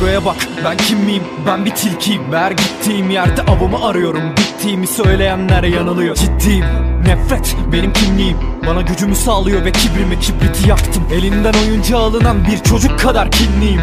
Buraya bak. Ben kim miyim ben bir tilkiyim. Her gittiğim yerde avımı arıyorum. Bittiğimi söyleyenler yanılıyor. Ciddiyim. Nefret. Benim kimliğim. Bana gücümü sağlıyor ve kibrimi kibriti yaktım. Elinden oyuncağı alınan bir çocuk kadar kinliyim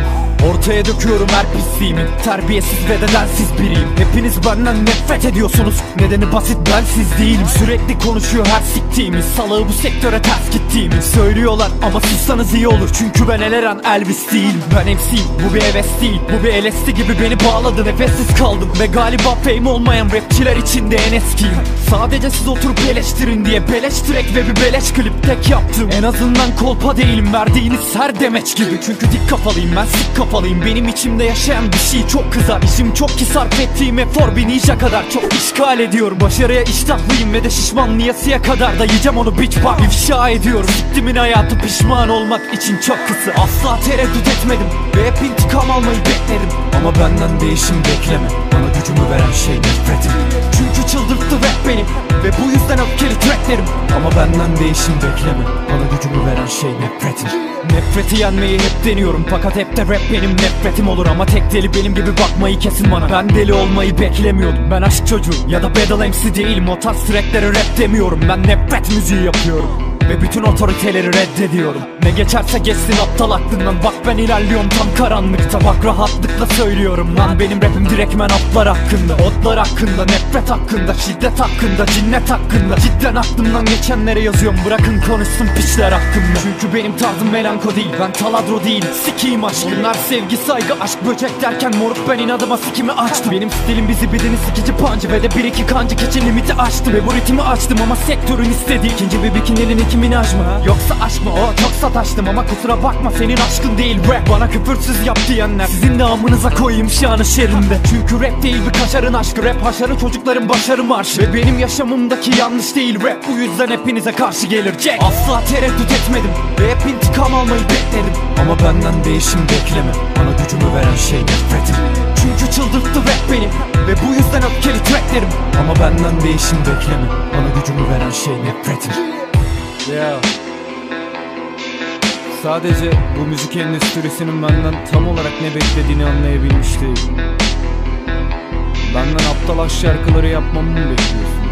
Ortaya döküyorum her pisliğimi. Terbiyesiz ve nedensiz biriyim. Hepiniz benden nefret ediyorsunuz. Nedeni basit ben siz değilim. Sürekli konuşuyor her siktiğimi. Salağı bu sektöre ters gittiğimi. Söylüyorlar ama sussanız iyi olur. Çünkü ben Eleran Elvis değilim. Ben MC'yim bu bir heves değil. Bu bir LSD gibi beni bağladı. Nefessiz kaldım ve galiba fame olmayan rapçiler içinde en eskiyim. Sadece siz oturup eleştirin diye Beleş track ve bir beleş klip tek yaptım. En azından kolpa değilim. Verdiğiniz her demeç gibi. Çünkü dik kafalıyım. Ben sik kafalıyım. Benim içimde yaşayan bir şey çok kızar. İşim çok ki sarf ettiğim efor bir kadar çok işgal ediyorum Başarıya iştahlıyım ve de şişmanlıyasıya kadar da yiyeceğim onu bitch bak İfşa ediyorum. Siktimin hayatı pişman olmak için çok kısa. Asla tereddüt etmedim ve hep intikam almayı beklerim. Ama benden değişim bekleme. Bana gücümü veren şey nefretim. Çünkü çıldırttı rap beni Ve bu yüzden öfkeli tracklerim Ama benden değişim bekleme Bana gücümü veren şey nefretim. Nefreti yenmeyi hep deniyorum Fakat hep de rap benim nefretim olur. Ama tek deli benim gibi bakmayı kesin bana. Ben deli olmayı beklemiyordum. Ben aşk çocuğu ya da battle MC değilim. O tarz rap demiyorum. Ben nefret müziği yapıyorum ve bütün otoriteleri reddediyorum. Ne geçerse geçsin aptal aklından Bak ben ilerliyorum tam karanlıkta. Bak rahatlıkla söylüyorum lan. Benim rapim direktmen atlar hakkında. Otlar hakkında, nefret hakkında Şiddet hakkında, cinnet hakkında. Cidden aklımdan geçenlere yazıyorum. Bırakın konuşsun piçler hakkında Çünkü benim tarzım melanko değil. Ben taladro değil, sikiyim aşk Bunlar sevgi, saygı, aşk, böcek derken Moruk. Ben inadıma sikimi açtım. Benim stilim bizi bilini sikici pancı. Ve de bir iki kancık için limiti açtım. Ve bu ritmi açtım ama sektörün istediği. İkinci bir bikininin iki minaj mı? Yoksa aşk mı? O çok sataştım ama kusura bakma senin aşkın değil rap. Bana küfürsüz yap diyenler. Sizin de amınıza koyayım şanı şerinde. Çünkü rap değil bir kaşarın aşkı. Rap haşarı çocukların başarı marşı. Ve benim yaşamımdaki yanlış değil rap. Bu yüzden hepinize karşı gelir Jack. Asla tereddüt etmedim Ve hep intikam almayı bekledim. Ama benden değişim bekleme. Bana gücümü veren şey nefretim. Çünkü çıldırttı rap beni Ve bu yüzden öfkeli tracklerim Ama benden değişim bekleme. Bana gücümü veren şey nefretim Yeah. Sadece bu müzik endüstrisinin benden tam olarak ne beklediğini anlayabilmiş değilim. Benden aptal aşk şarkıları yapmamı mı bekliyorsunuz?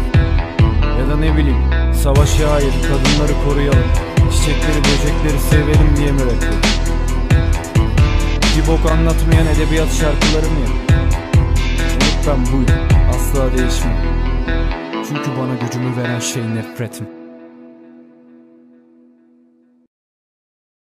Ya da ne bileyim, savaşa hayır, kadınları koruyalım, çiçekleri böcekleri sevelim diye mi rap Bir bok anlatmayan edebiyat şarkıları mı yapayım? Unut ben buyum, asla değişmem. Çünkü bana gücümü veren şey nefretim